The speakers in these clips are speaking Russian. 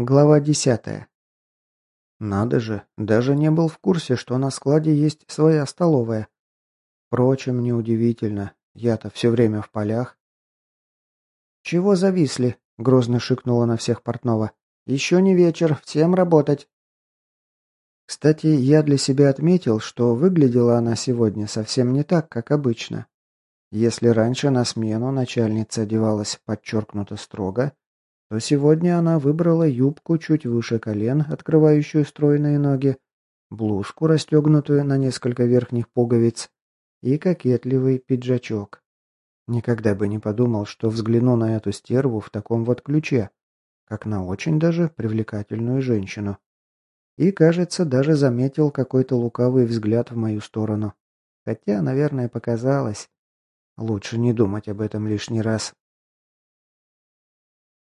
Глава десятая. Надо же, даже не был в курсе, что на складе есть своя столовая. Впрочем, неудивительно, я-то все время в полях. «Чего зависли?» — грозно шикнула на всех портного. «Еще не вечер, всем работать!» Кстати, я для себя отметил, что выглядела она сегодня совсем не так, как обычно. Если раньше на смену начальница одевалась подчеркнуто строго, то сегодня она выбрала юбку чуть выше колен, открывающую стройные ноги, блузку, расстегнутую на несколько верхних пуговиц, и кокетливый пиджачок. Никогда бы не подумал, что взгляну на эту стерву в таком вот ключе, как на очень даже привлекательную женщину. И, кажется, даже заметил какой-то лукавый взгляд в мою сторону. Хотя, наверное, показалось. Лучше не думать об этом лишний раз.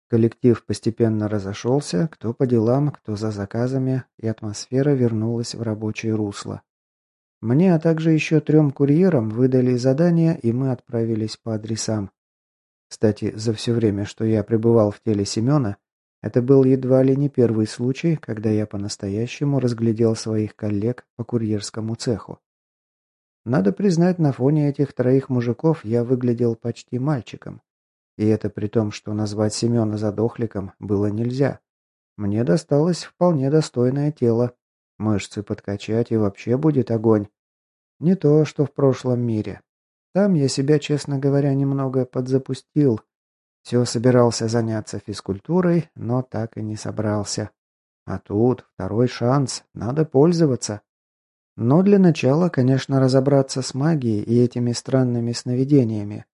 Коллектив постепенно разошелся, кто по делам, кто за заказами, и атмосфера вернулась в рабочее русло. Мне, а также еще трем курьерам выдали задания, и мы отправились по адресам. Кстати, за все время, что я пребывал в теле Семена, это был едва ли не первый случай, когда я по-настоящему разглядел своих коллег по курьерскому цеху. Надо признать, на фоне этих троих мужиков я выглядел почти мальчиком. И это при том, что назвать Семена задохликом было нельзя. Мне досталось вполне достойное тело. Мышцы подкачать и вообще будет огонь. Не то, что в прошлом мире. Там я себя, честно говоря, немного подзапустил. Все собирался заняться физкультурой, но так и не собрался. А тут второй шанс, надо пользоваться. Но для начала, конечно, разобраться с магией и этими странными сновидениями.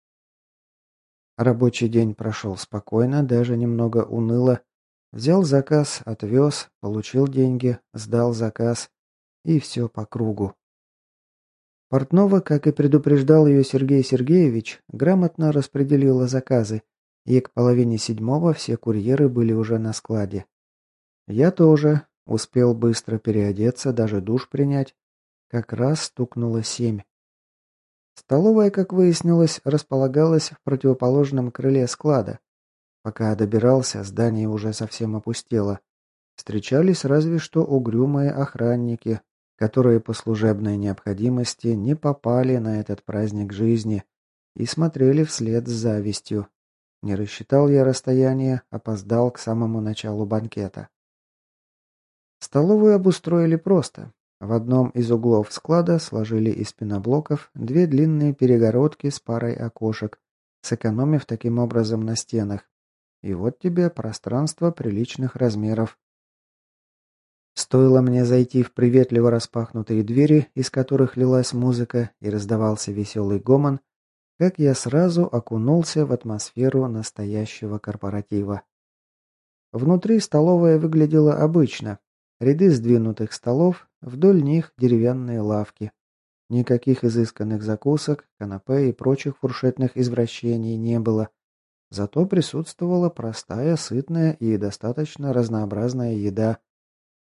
Рабочий день прошел спокойно, даже немного уныло. Взял заказ, отвез, получил деньги, сдал заказ. И все по кругу. Портнова, как и предупреждал ее Сергей Сергеевич, грамотно распределила заказы, и к половине седьмого все курьеры были уже на складе. Я тоже успел быстро переодеться, даже душ принять. Как раз стукнуло семь. Столовая, как выяснилось, располагалась в противоположном крыле склада. Пока добирался, здание уже совсем опустело. Встречались разве что угрюмые охранники, которые по служебной необходимости не попали на этот праздник жизни и смотрели вслед с завистью. Не рассчитал я расстояние, опоздал к самому началу банкета. Столовую обустроили просто. В одном из углов склада сложили из пеноблоков две длинные перегородки с парой окошек, сэкономив таким образом на стенах. И вот тебе пространство приличных размеров. Стоило мне зайти в приветливо распахнутые двери, из которых лилась музыка и раздавался веселый гомон, как я сразу окунулся в атмосферу настоящего корпоратива. Внутри столовая выглядела обычно, Ряды сдвинутых столов, вдоль них деревянные лавки. Никаких изысканных закусок, канапе и прочих фуршетных извращений не было. Зато присутствовала простая, сытная и достаточно разнообразная еда.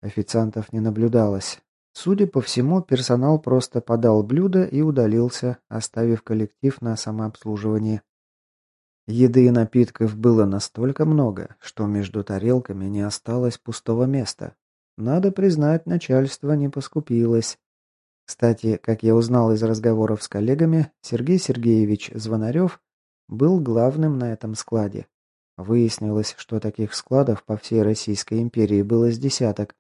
Официантов не наблюдалось. Судя по всему, персонал просто подал блюдо и удалился, оставив коллектив на самообслуживании. Еды и напитков было настолько много, что между тарелками не осталось пустого места, надо признать, начальство не поскупилось. Кстати, как я узнал из разговоров с коллегами, Сергей Сергеевич Звонарев был главным на этом складе. Выяснилось, что таких складов по всей Российской империи было с десяток,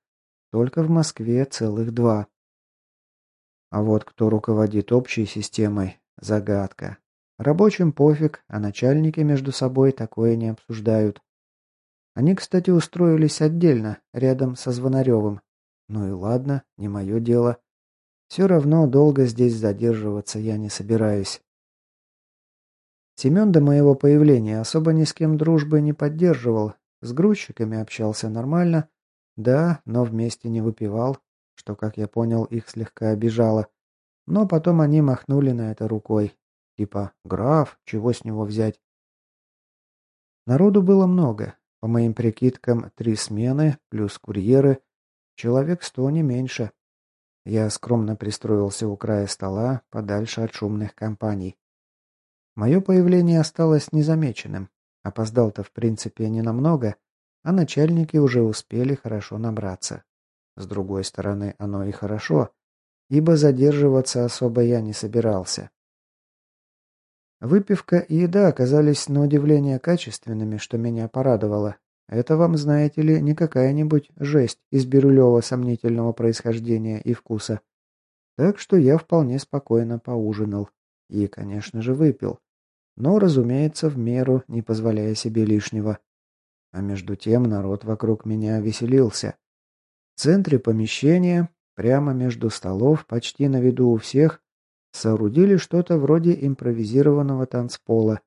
только в Москве целых два. А вот кто руководит общей системой – загадка. Рабочим пофиг, а начальники между собой такое не обсуждают. Они, кстати, устроились отдельно, рядом со Звонаревым. Ну и ладно, не мое дело. Все равно долго здесь задерживаться я не собираюсь. Семен до моего появления особо ни с кем дружбы не поддерживал. С грузчиками общался нормально. Да, но вместе не выпивал, что, как я понял, их слегка обижало. Но потом они махнули на это рукой. Типа, граф, чего с него взять? Народу было много, по моим прикидкам, три смены, плюс курьеры. Человек сто, не меньше. Я скромно пристроился у края стола, подальше от шумных компаний. Мое появление осталось незамеченным. Опоздал-то, в принципе, не намного. а начальники уже успели хорошо набраться. С другой стороны, оно и хорошо, ибо задерживаться особо я не собирался. Выпивка и еда оказались на удивление качественными, что меня порадовало. Это вам, знаете ли, не какая-нибудь жесть из бирюлева сомнительного происхождения и вкуса. Так что я вполне спокойно поужинал. И, конечно же, выпил. Но, разумеется, в меру, не позволяя себе лишнего. А между тем народ вокруг меня веселился. В центре помещения, прямо между столов, почти на виду у всех, соорудили что-то вроде импровизированного танцпола.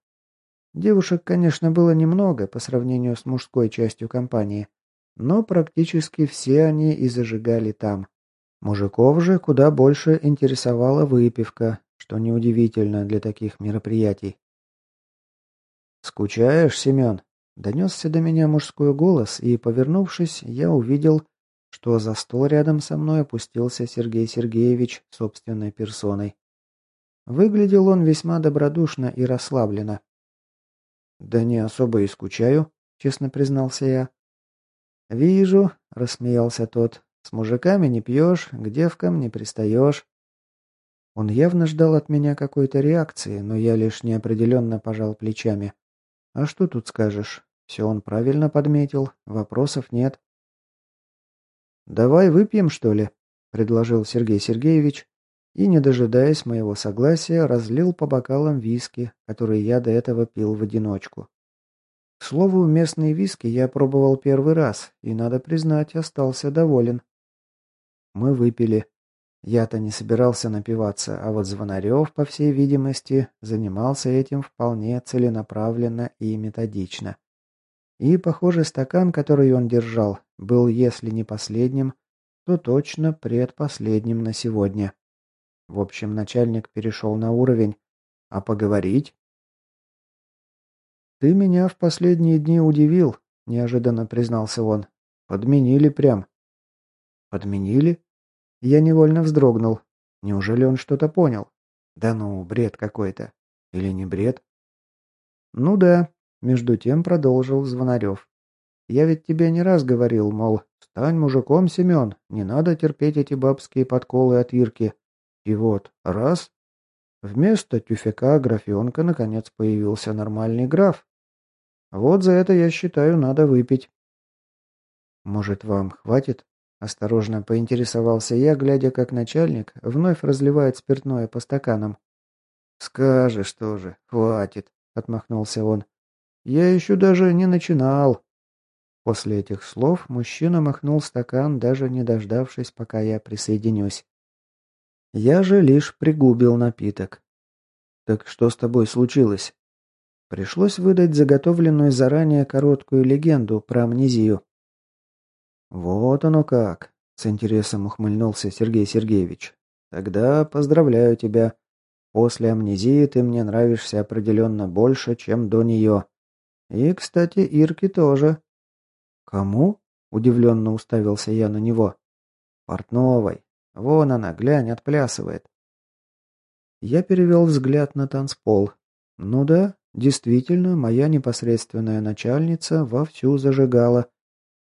Девушек, конечно, было немного по сравнению с мужской частью компании, но практически все они и зажигали там. Мужиков же куда больше интересовала выпивка, что неудивительно для таких мероприятий. «Скучаешь, Семен?» Донесся до меня мужской голос, и, повернувшись, я увидел, что за стол рядом со мной опустился Сергей Сергеевич собственной персоной. Выглядел он весьма добродушно и расслабленно. «Да не особо и скучаю», — честно признался я. «Вижу», — рассмеялся тот, — «с мужиками не пьешь, к девкам не пристаешь». Он явно ждал от меня какой-то реакции, но я лишь неопределенно пожал плечами. «А что тут скажешь? Все он правильно подметил, вопросов нет. «Давай выпьем, что ли?» – предложил Сергей Сергеевич и, не дожидаясь моего согласия, разлил по бокалам виски, которые я до этого пил в одиночку. К слову, местные виски я пробовал первый раз, и, надо признать, остался доволен. Мы выпили. Я-то не собирался напиваться, а вот Звонарев, по всей видимости, занимался этим вполне целенаправленно и методично. И, похоже, стакан, который он держал, был, если не последним, то точно предпоследним на сегодня. В общем, начальник перешел на уровень. А поговорить? «Ты меня в последние дни удивил», — неожиданно признался он. «Подменили прям». «Подменили?» Я невольно вздрогнул. Неужели он что-то понял? Да ну, бред какой-то. Или не бред? Ну да, между тем продолжил Звонарев. «Я ведь тебе не раз говорил, мол, стань мужиком, Семен, не надо терпеть эти бабские подколы от Ирки. И вот, раз, вместо тюфяка графенка наконец появился нормальный граф. Вот за это, я считаю, надо выпить». «Может, вам хватит?» – осторожно поинтересовался я, глядя, как начальник вновь разливает спиртное по стаканам. «Скажешь тоже, хватит», – отмахнулся он. Я еще даже не начинал. После этих слов мужчина махнул стакан, даже не дождавшись, пока я присоединюсь. Я же лишь пригубил напиток. «Так что с тобой случилось?» Пришлось выдать заготовленную заранее короткую легенду про амнезию. «Вот оно как!» — с интересом ухмыльнулся Сергей Сергеевич. «Тогда поздравляю тебя. После амнезии ты мне нравишься определенно больше, чем до нее. И, кстати, Ирке тоже. Кому? Удивленно уставился я на него. Портновой. Вон она, глянь, отплясывает. Я перевел взгляд на танцпол. Ну да, действительно, моя непосредственная начальница вовсю зажигала.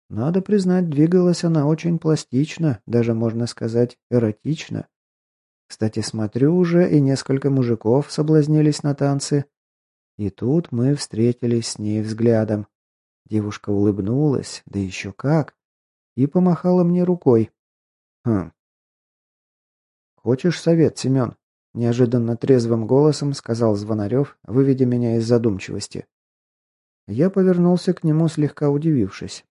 Надо признать, двигалась она очень пластично, даже можно сказать, эротично. Кстати, смотрю уже, и несколько мужиков соблазнились на танцы. И тут мы встретились с ней взглядом. Девушка улыбнулась, да еще как, и помахала мне рукой. Хм. «Хочешь совет, Семен?» – неожиданно трезвым голосом сказал Звонарев, выведя меня из задумчивости. Я повернулся к нему, слегка удивившись.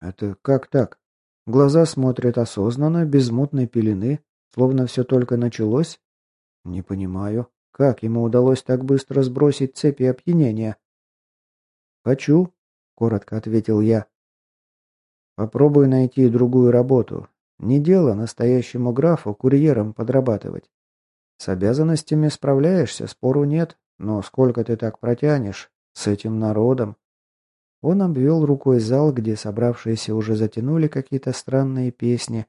«Это как так? Глаза смотрят осознанно, без мутной пелены, словно все только началось?» «Не понимаю». Как ему удалось так быстро сбросить цепи опьянения? «Хочу», — коротко ответил я. «Попробуй найти другую работу. Не дело настоящему графу курьером подрабатывать. С обязанностями справляешься, спору нет, но сколько ты так протянешь с этим народом?» Он обвел рукой зал, где собравшиеся уже затянули какие-то странные песни,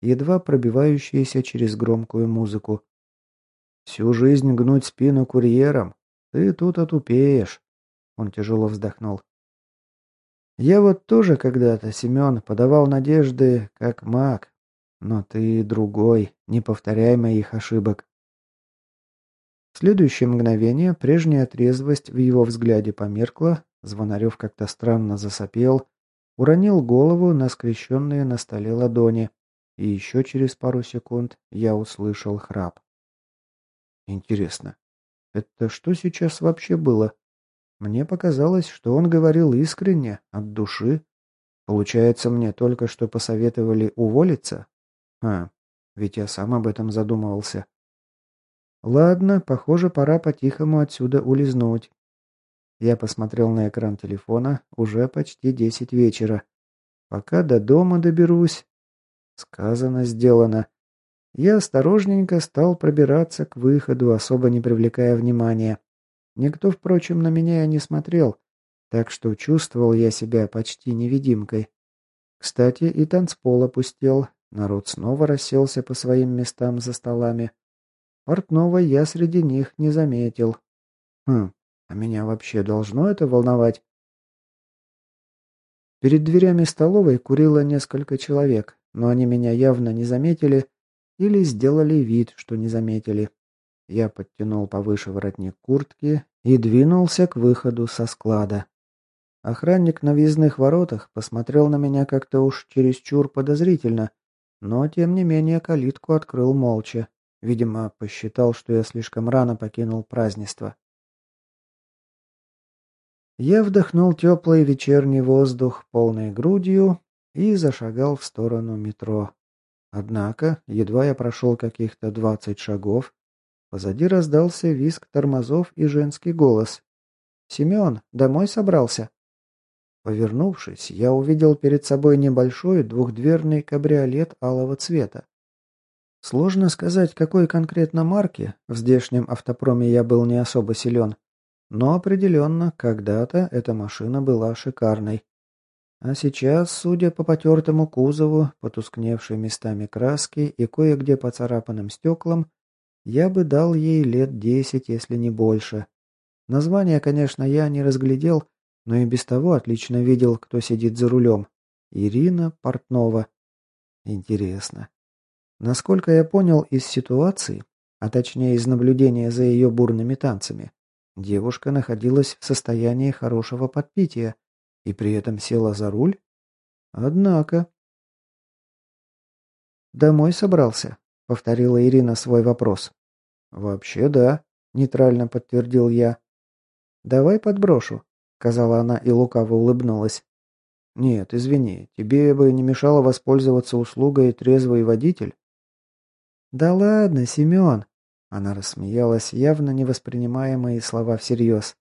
едва пробивающиеся через громкую музыку. Всю жизнь гнуть спину курьерам? Ты тут отупеешь. Он тяжело вздохнул. Я вот тоже когда-то, Семен, подавал надежды как маг. Но ты другой, не повторяй моих ошибок. В следующее мгновение прежняя трезвость в его взгляде померкла, Звонарев как-то странно засопел, уронил голову на скрещенные на столе ладони, и еще через пару секунд я услышал храп. Интересно, это что сейчас вообще было? Мне показалось, что он говорил искренне, от души. Получается, мне только что посоветовали уволиться? А, ведь я сам об этом задумывался. Ладно, похоже, пора по-тихому отсюда улизнуть. Я посмотрел на экран телефона, уже почти десять вечера. Пока до дома доберусь. Сказано, сделано. Я осторожненько стал пробираться к выходу, особо не привлекая внимания. Никто, впрочем, на меня и не смотрел, так что чувствовал я себя почти невидимкой. Кстати, и танцпол опустел, народ снова расселся по своим местам за столами. Портного я среди них не заметил. Хм, а меня вообще должно это волновать? Перед дверями столовой курило несколько человек, но они меня явно не заметили или сделали вид, что не заметили. Я подтянул повыше воротник куртки и двинулся к выходу со склада. Охранник на въездных воротах посмотрел на меня как-то уж чересчур подозрительно, но тем не менее калитку открыл молча. Видимо, посчитал, что я слишком рано покинул празднество. Я вдохнул теплый вечерний воздух полной грудью и зашагал в сторону метро. Однако, едва я прошел каких-то двадцать шагов, Позади раздался визг тормозов и женский голос. «Семен, домой собрался?» Повернувшись, я увидел перед собой небольшой двухдверный кабриолет алого цвета. Сложно сказать, какой конкретно марки, в здешнем автопроме я был не особо силен, но определенно, когда-то эта машина была шикарной. А сейчас, судя по потертому кузову, потускневшей местами краски и кое-где поцарапанным стеклам, я бы дал ей лет десять, если не больше. Название, конечно, я не разглядел, но и без того отлично видел, кто сидит за рулем. Ирина Портнова. Интересно. Насколько я понял из ситуации, а точнее из наблюдения за ее бурными танцами, девушка находилась в состоянии хорошего подпития и при этом села за руль? Однако... Домой собрался повторила Ирина свой вопрос. Вообще да, нейтрально подтвердил я. Давай подброшу, сказала она и лукаво улыбнулась. Нет, извини, тебе бы не мешало воспользоваться услугой трезвый водитель. Да ладно, Семен. Она рассмеялась, явно не воспринимая мои слова всерьез.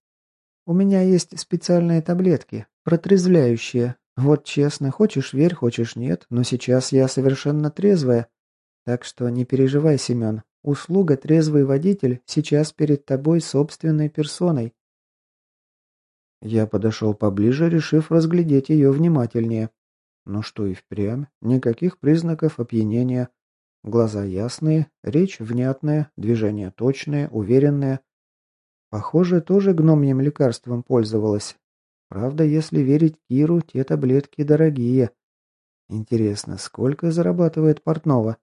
У меня есть специальные таблетки, протрезвляющие. Вот честно, хочешь верь, хочешь нет, но сейчас я совершенно трезвая. Так что не переживай, Семен. Услуга «Трезвый водитель» сейчас перед тобой собственной персоной. Я подошел поближе, решив разглядеть ее внимательнее. Ну что и впрямь, никаких признаков опьянения. Глаза ясные, речь внятная, движения точные, уверенные. Похоже, тоже гномьим лекарством пользовалась. Правда, если верить Киру, те таблетки дорогие. Интересно, сколько зарабатывает Портнова?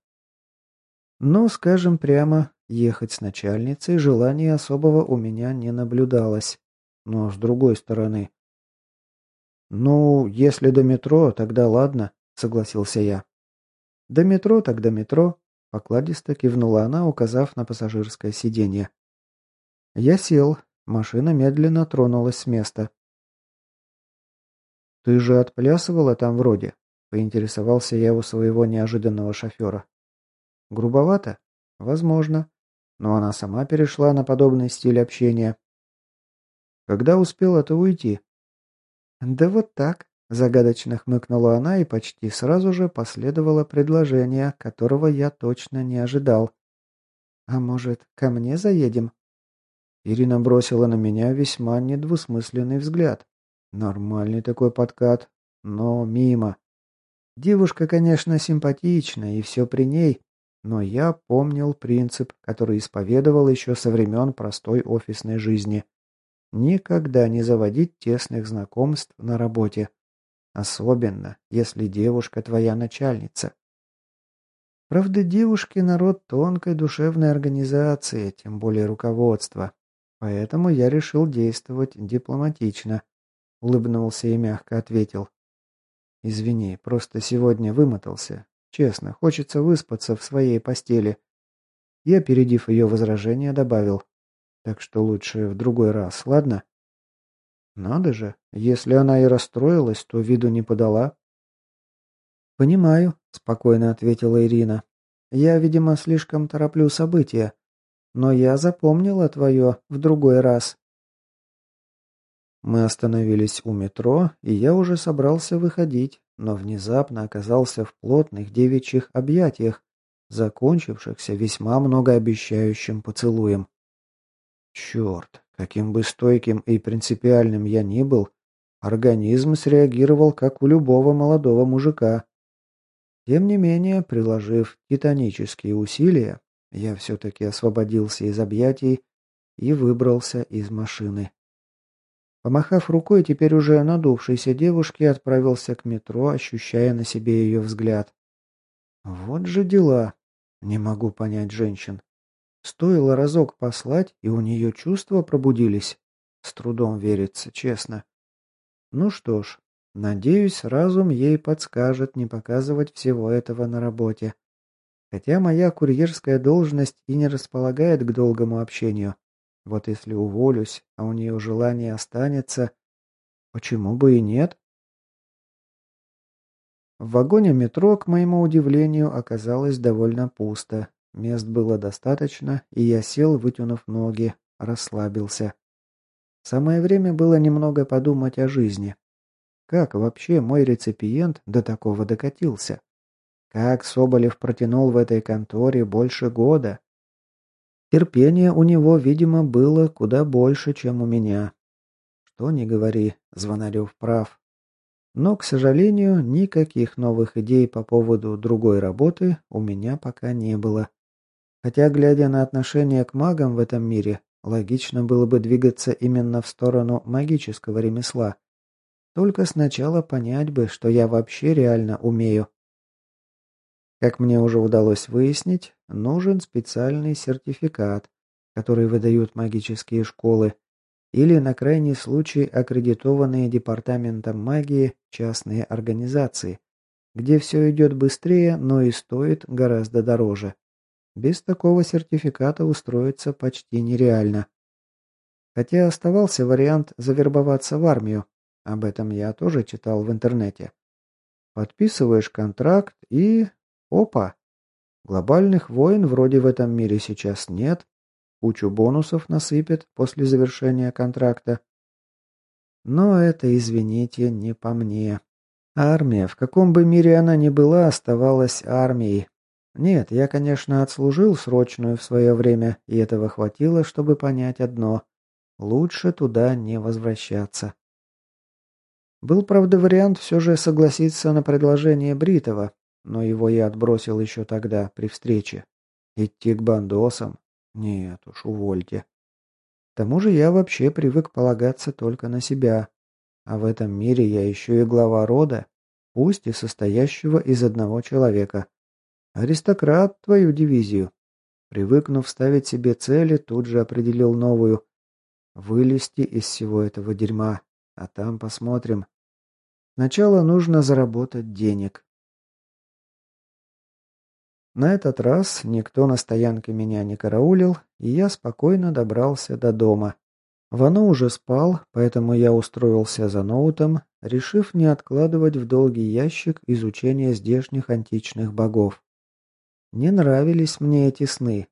Но, скажем прямо, ехать с начальницей желания особого у меня не наблюдалось. Но с другой стороны... «Ну, если до метро, тогда ладно», — согласился я. «До метро, тогда метро», — покладисто кивнула она, указав на пассажирское сиденье. Я сел, машина медленно тронулась с места. «Ты же отплясывала там вроде?» — поинтересовался я у своего неожиданного шофера. Грубовато? Возможно. Но она сама перешла на подобный стиль общения. Когда успела-то уйти? Да вот так. Загадочно хмыкнула она и почти сразу же последовало предложение, которого я точно не ожидал. «А может, ко мне заедем?» Ирина бросила на меня весьма недвусмысленный взгляд. Нормальный такой подкат, но мимо. Девушка, конечно, симпатичная, и все при ней, но я помнил принцип, который исповедовал еще со времен простой офисной жизни. Никогда не заводить тесных знакомств на работе. Особенно, если девушка твоя начальница. Правда, девушки – народ тонкой душевной организации, тем более руководства. Поэтому я решил действовать дипломатично. Улыбнулся и мягко ответил. Извини, просто сегодня вымотался. Честно, хочется выспаться в своей постели. И, опередив ее возражение, добавил. Так что лучше в другой раз, ладно? Надо же, если она и расстроилась, то виду не подала. «Понимаю», — спокойно ответила Ирина. «Я, видимо, слишком тороплю события. Но я запомнила твое в другой раз». Мы остановились у метро, и я уже собрался выходить, но внезапно оказался в плотных девичьих объятиях, закончившихся весьма многообещающим поцелуем. Черт, каким бы стойким и принципиальным я ни был, организм среагировал как у любого молодого мужика. Тем не менее, приложив титанические усилия, я все-таки освободился из объятий и выбрался из машины. Помахав рукой теперь уже надувшейся девушке, отправился к метро, ощущая на себе ее взгляд. Вот же дела. Не могу понять женщин. Стоило разок послать, и у нее чувства пробудились. С трудом верится, честно. Ну что ж, надеюсь, разум ей подскажет не показывать всего этого на работе. Хотя моя курьерская должность и не располагает к долгому общению. Вот если уволюсь, а у нее желание останется, почему бы и нет? В вагоне метро, к моему удивлению, оказалось довольно пусто. Мест было достаточно, и я сел, вытянув ноги, расслабился. Самое время было немного подумать о жизни. Как вообще мой реципиент до такого докатился? Как Соболев протянул в этой конторе больше года? Терпение у него, видимо, было куда больше, чем у меня. Что ни говори, Звонарев прав. Но, к сожалению, никаких новых идей по поводу другой работы у меня пока не было. Хотя, глядя на отношение к магам в этом мире, логично было бы двигаться именно в сторону магического ремесла. Только сначала понять бы, что я вообще реально умею. Как мне уже удалось выяснить, нужен специальный сертификат, который выдают магические школы, или на крайний случай аккредитованные департаментом магии частные организации, где все идет быстрее, но и стоит гораздо дороже. Без такого сертификата устроиться почти нереально. Хотя оставался вариант завербоваться в армию. Об этом я тоже читал в интернете. Подписываешь контракт и Опа! Глобальных войн вроде в этом мире сейчас нет. Кучу бонусов насыпят после завершения контракта. Но это, извините, не по мне. Армия, в каком бы мире она ни была, оставалась армией. Нет, я, конечно, отслужил срочную в свое время, и этого хватило, чтобы понять одно. Лучше туда не возвращаться. Был, правда, вариант все же согласиться на предложение Бритова, но его я отбросил еще тогда, при встрече. Идти к бандосам? Нет уж, увольте. К тому же я вообще привык полагаться только на себя. А в этом мире я еще и глава рода, пусть и состоящего из одного человека. Аристократ твою дивизию. Привыкнув ставить себе цели, тут же определил новую. Вылезти из всего этого дерьма. А там посмотрим. Сначала нужно заработать денег. На этот раз никто на стоянке меня не караулил, и я спокойно добрался до дома. Вано уже спал, поэтому я устроился за ноутом, решив не откладывать в долгий ящик изучение здешних античных богов. Не нравились мне эти сны.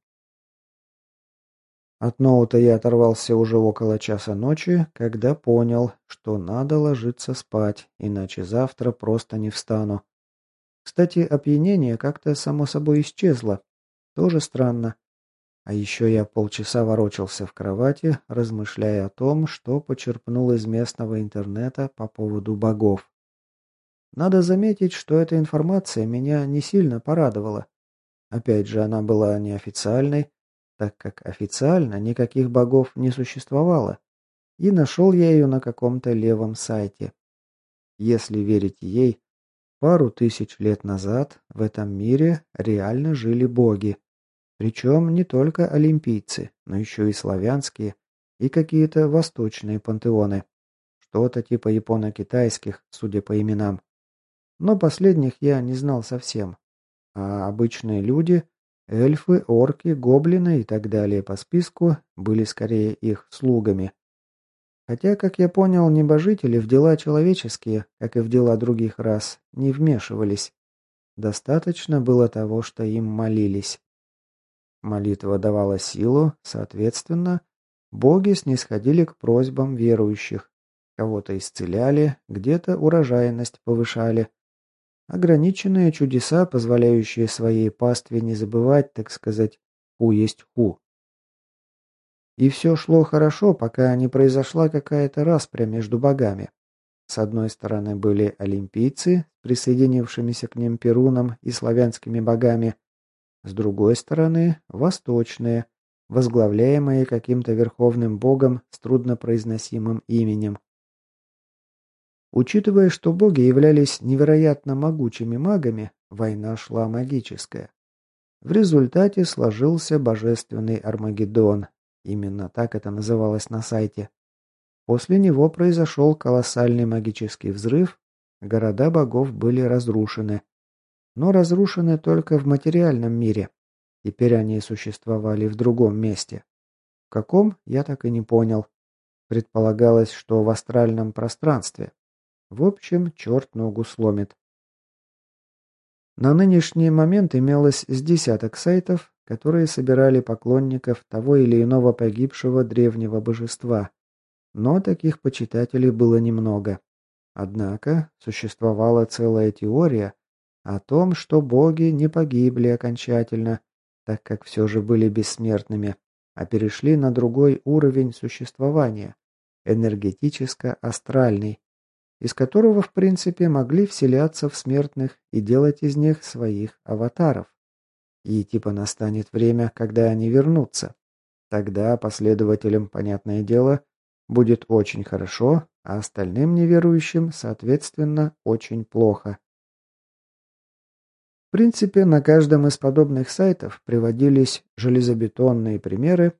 От ноута я оторвался уже около часа ночи, когда понял, что надо ложиться спать, иначе завтра просто не встану. Кстати, опьянение как-то само собой исчезло. Тоже странно. А еще я полчаса ворочался в кровати, размышляя о том, что почерпнул из местного интернета по поводу богов. Надо заметить, что эта информация меня не сильно порадовала. Опять же, она была неофициальной, так как официально никаких богов не существовало. И нашел я ее на каком-то левом сайте. Если верить ей, пару тысяч лет назад в этом мире реально жили боги. Причем не только олимпийцы, но еще и славянские и какие-то восточные пантеоны. Что-то типа японо-китайских, судя по именам. Но последних я не знал совсем. А обычные люди, эльфы, орки, гоблины и так далее по списку были скорее их слугами. Хотя, как я понял, небожители в дела человеческие, как и в дела других рас, не вмешивались. Достаточно было того, что им молились. Молитва давала силу, соответственно, боги снисходили к просьбам верующих, Кого-то исцеляли, где-то урожайность повышали. Ограниченные чудеса, позволяющие своей пастве не забывать, так сказать, ху есть ху. И все шло хорошо, пока не произошла какая-то распря между богами. С одной стороны были олимпийцы, присоединившимися к ним перунам и славянскими богами. С другой стороны – восточные, возглавляемые каким-то верховным богом с труднопроизносимым именем. Учитывая, что боги являлись невероятно могучими магами, война шла магическая. В результате сложился божественный Армагеддон. Именно так это называлось на сайте. После него произошел колоссальный магический взрыв, города богов были разрушены. Но разрушены только в материальном мире. Теперь они существовали в другом месте. В каком, я так и не понял. Предполагалось, что в астральном пространстве. В общем, черт ногу сломит. На нынешний момент имелось с десяток сайтов, которые собирали поклонников того или иного погибшего древнего божества. Но таких почитателей было немного. Однако существовала целая теория о том, что боги не погибли окончательно, так как все же были бессмертными, а перешли на другой уровень существования – энергетическо-астральный, из которого, в принципе, могли вселяться в смертных и делать из них своих аватаров. И типа настанет время, когда они вернутся. Тогда последователям, понятное дело, будет очень хорошо, а остальным неверующим, соответственно, очень плохо. В принципе, на каждом из подобных сайтов приводились железобетонные примеры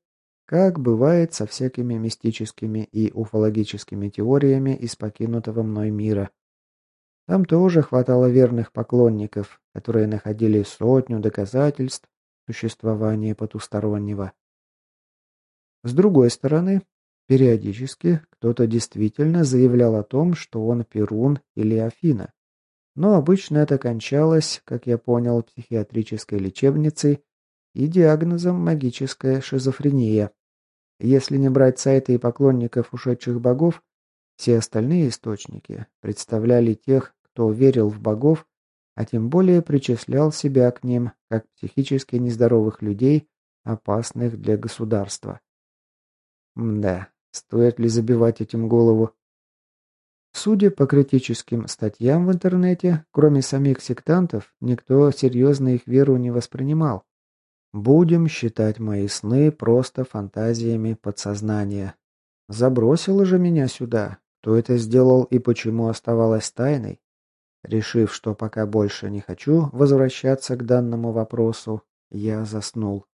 как бывает со всякими мистическими и уфологическими теориями из покинутого мной мира. Там тоже хватало верных поклонников, которые находили сотню доказательств существования потустороннего. С другой стороны, периодически кто-то действительно заявлял о том, что он Перун или Афина. Но обычно это кончалось, как я понял, психиатрической лечебницей и диагнозом магическая шизофрения. Если не брать сайты и поклонников ушедших богов, все остальные источники представляли тех, кто верил в богов, а тем более причислял себя к ним, как психически нездоровых людей, опасных для государства. Мда, стоит ли забивать этим голову? Судя по критическим статьям в интернете, кроме самих сектантов, никто серьезно их веру не воспринимал. Будем считать мои сны просто фантазиями подсознания. Забросило же меня сюда. Кто это сделал и почему оставалось тайной? Решив, что пока больше не хочу возвращаться к данному вопросу, я заснул.